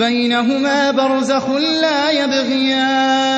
بَيْنَهُمَا بَرْزَخٌ لَّا يَبْغِيَانِ